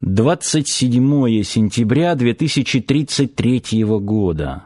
27 сентября 2033 года.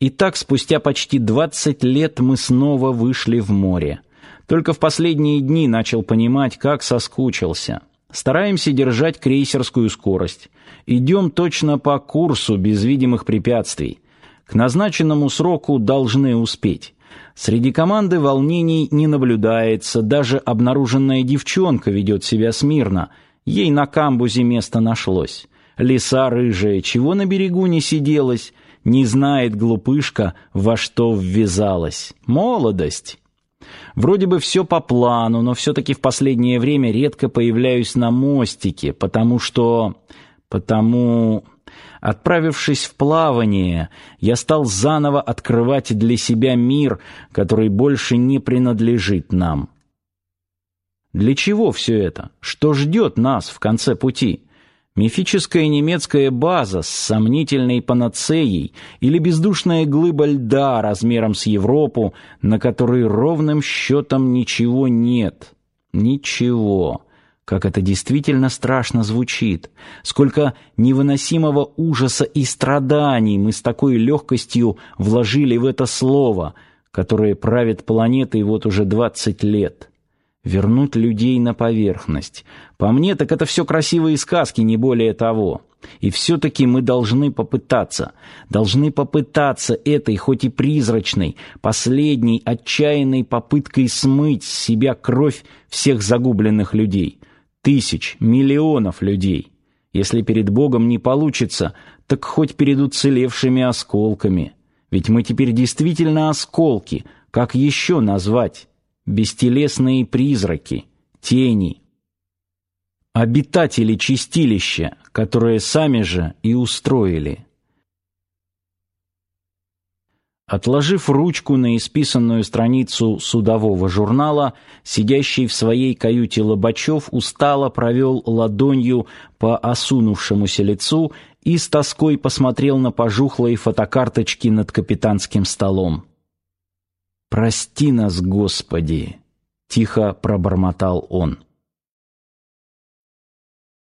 Итак, спустя почти 20 лет мы снова вышли в море. Только в последние дни начал понимать, как соскучился. Стараемся держать крейсерскую скорость. Идем точно по курсу, без видимых препятствий. К назначенному сроку должны успеть. Среди команды волнений не наблюдается, даже обнаруженная девчонка ведет себя смирно – Ей на камбузе место нашлось. Лиса рыжая, чего на берегу не сиделась, не знает глупышка, во что ввязалась. Молодость. Вроде бы все по плану, но все-таки в последнее время редко появляюсь на мостике, потому что... Потому... Отправившись в плавание, я стал заново открывать для себя мир, который больше не принадлежит нам. Для чего все это? Что ждет нас в конце пути? Мифическая немецкая база с сомнительной панацеей или бездушная глыба льда размером с Европу, на которой ровным счетом ничего нет? Ничего. Как это действительно страшно звучит. Сколько невыносимого ужаса и страданий мы с такой легкостью вложили в это слово, которое правит планетой вот уже двадцать лет вернуть людей на поверхность. По мне, так это все красивые сказки, не более того. И все-таки мы должны попытаться, должны попытаться этой, хоть и призрачной, последней отчаянной попыткой смыть с себя кровь всех загубленных людей. Тысяч, миллионов людей. Если перед Богом не получится, так хоть перед уцелевшими осколками. Ведь мы теперь действительно осколки, как еще назвать? Бестелесные призраки, тени, обитатели чистилища, которые сами же и устроили. Отложив ручку на исписанную страницу судового журнала, сидящий в своей каюте Лобачев устало провел ладонью по осунувшемуся лицу и с тоской посмотрел на пожухлые фотокарточки над капитанским столом. «Прости нас, Господи!» — тихо пробормотал он.